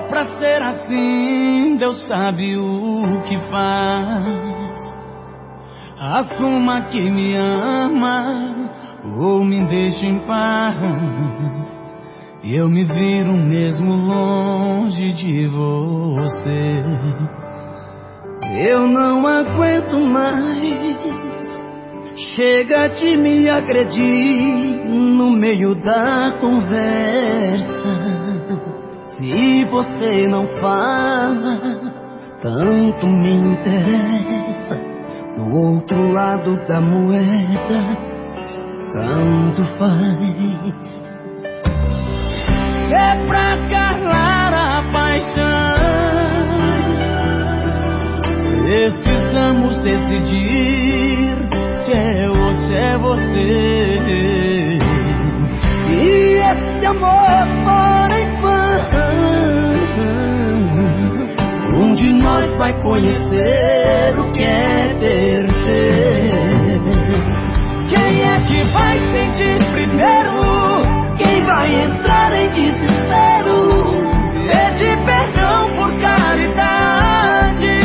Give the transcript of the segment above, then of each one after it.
pra ser assim, Deus sabe o que faz. Assuma que me ama ou me deixe em paz. Eu me viro mesmo longe de você. Eu não aguento mais. Chega de me agredir no meio da conversa. Se você não fala, tanto me interessa. Do outro lado da moeda, tanto faz. É pra calar a paixão. Precisamos decidir se é ou se é você. E esse amor fora de nós vai conhecer o que é perder. Quem é que vai sentir primeiro? Quem vai entrar em desespero? Pede perdão por caridade.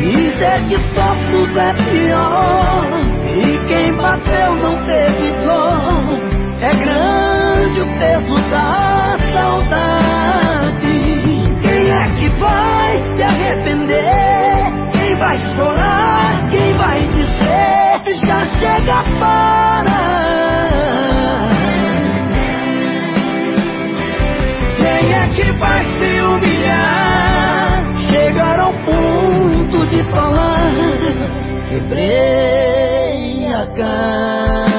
Dizer que só tudo é pior. E quem bateu não teve dor. É grande Para. Quem é que vai se humilhar? Chegar ao ponto de falar. Quebrei a cara.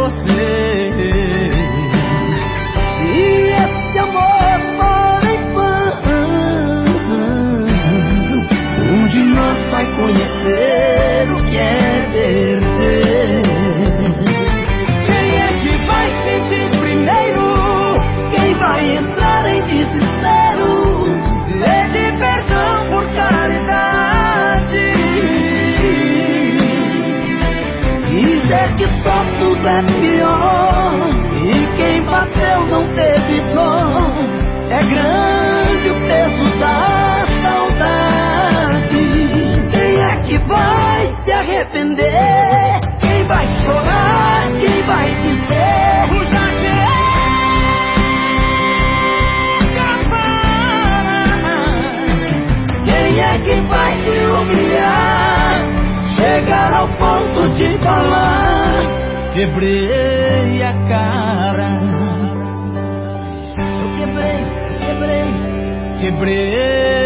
Você. Dizer que só tudo é pior E quem bateu não teve dor É grande o peso da saudade Quem é que vai se arrepender? Quem vai chorar? Quem vai dizer? O já Quem é que vai se humilhar? Chegar ao ponto de falar Quebrei a cara. Eu quebrei, quebrei, quebrei